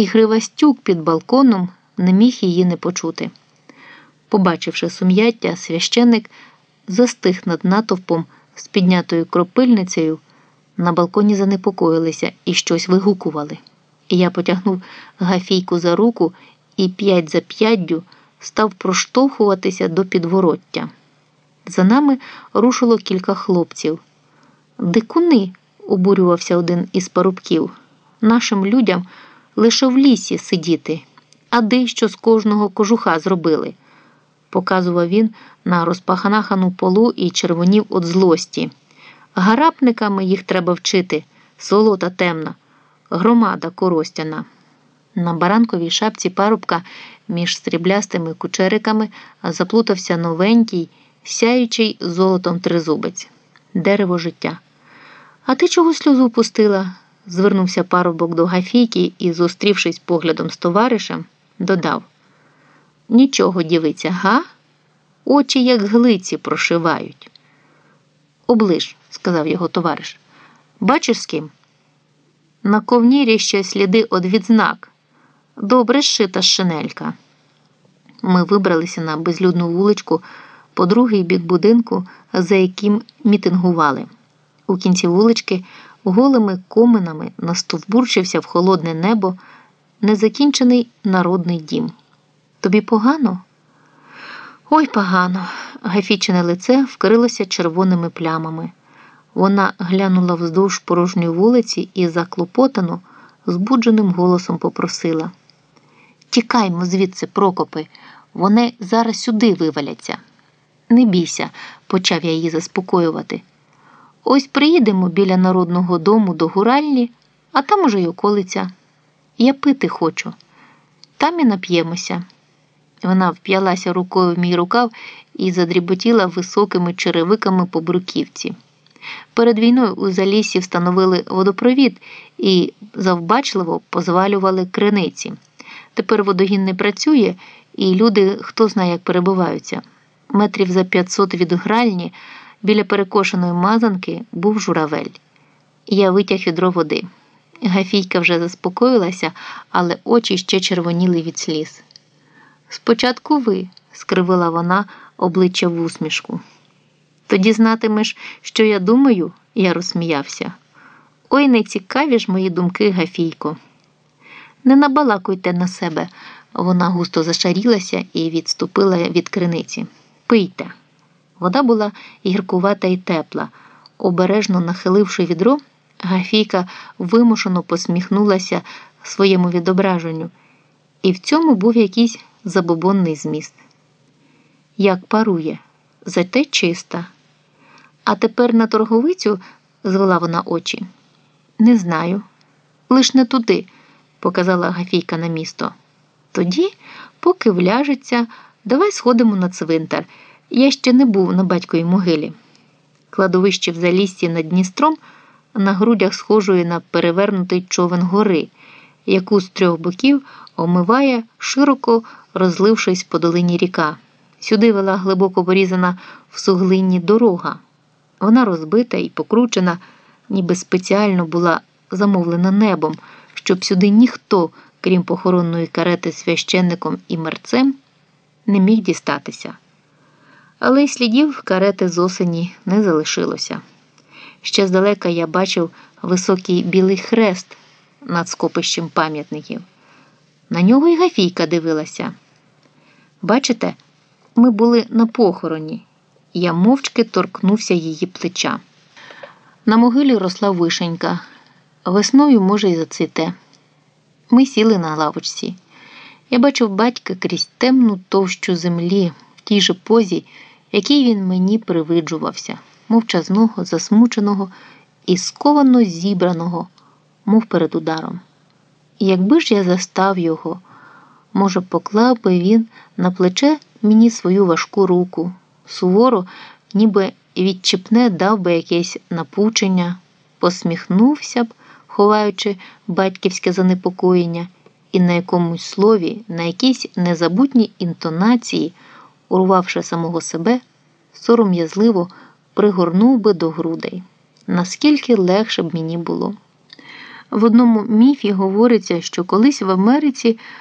і Гривастюк під балконом не міг її не почути. Побачивши сум'яття, священник застиг над натовпом з піднятою кропильницею. На балконі занепокоїлися і щось вигукували. Я потягнув Гафійку за руку і п'ять за п'яддю став проштовхуватися до підвороття. За нами рушило кілька хлопців. Дикуни, обурювався один із парубків. Нашим людям лише в лісі сидіти, а де що з кожного кожуха зробили, показував він на розпаханахану полу і червонів від злості. Гарапниками їх треба вчити, солота темна, громада коростяна. На баранковій шапці парубка між стріблястими кучериками заплутався новенький, сяючий золотом тризубець дерево життя. А ти чого сльозу пустила? Звернувся парубок до Гафійки і, зустрівшись поглядом з товаришем, додав Нічого, дівиця, га? Очі, як глиці, прошивають. Оближ, сказав його товариш. Бачиш з ким? На ковнірі ще сліди од відзнак. Добре зшита шинелька. Ми вибралися на безлюдну вуличку по другий бік будинку, за яким мітингували. У кінці вулички голими коминами настовбурчився в холодне небо незакінчений народний дім. Тобі погано? Ой погано. Гафічине лице вкрилося червоними плямами. Вона глянула вздовж порожньої вулиці і заклопотано, збудженим голосом попросила: Тікаймо звідси, Прокопи, вони зараз сюди виваляться. Не бійся, почав я її заспокоювати. Ось приїдемо біля народного дому до гуральні, а там уже й околиця. Я пити хочу, там і нап'ємося. Вона вп'ялася рукою в мій рукав і задріботіла високими черевиками по бруківці. Перед війною у залісі встановили водопровід і завбачливо позвалювали криниці. Тепер водогін не працює, і люди хто знає, як перебуваються. Метрів за 500 від гральні біля перекошеної мазанки був журавель. Я витяг відро води. Гафійка вже заспокоїлася, але очі ще червоніли від сліз. Спочатку ви, скривила вона обличчя в усмішку. Тоді знатимеш, що я думаю, я розсміявся. Ой, не цікаві ж мої думки, Гафійко. Не набалакуйте на себе, вона густо зашарілася і відступила від криниці. Пийте. Вода була гіркувата і тепла. Обережно нахиливши відро, Гафійка вимушено посміхнулася своєму відображенню, і в цьому був якийсь забобонний зміст. Як парує, зате чиста. А тепер на торговицю звела вона очі. Не знаю. Лиш не туди, показала Гафійка на місто. Тоді, поки вляжеться, давай сходимо на цвинтар. Я ще не був на батьковій могилі. Кладовище в заліссі над Дністром на грудях схожої на перевернутий човен гори, яку з трьох боків омиває, широко розлившись по долині ріка. Сюди вела глибоко порізана в суглинні дорога. Вона розбита і покручена, ніби спеціально була замовлена небом, щоб сюди ніхто, крім похоронної карети священником і мерцем, не міг дістатися. Але й слідів карети з осені не залишилося. Ще здалека я бачив високий білий хрест над скопищем пам'ятників. На нього й Гафійка дивилася. Бачите, ми були на похороні. Я мовчки торкнувся її плеча. На могилі росла вишенька. Весною, може, й зацвіте. Ми сіли на лавочці. Я бачив батька крізь темну товщу землі в тій же позі, якій він мені привиджувався, мовчазного, засмученого і сковано зібраного, мов перед ударом. Якби ж я застав його, може, поклав би він на плече мені свою важку руку, суворо, ніби відчіпне дав би якесь напучення, посміхнувся б, ховаючи батьківське занепокоєння, і на якомусь слові, на якійсь незабутній інтонації, урвавши самого себе, сором'язливо пригорнув би до грудей. Наскільки легше б мені було. В одному міфі говориться, що колись в Америці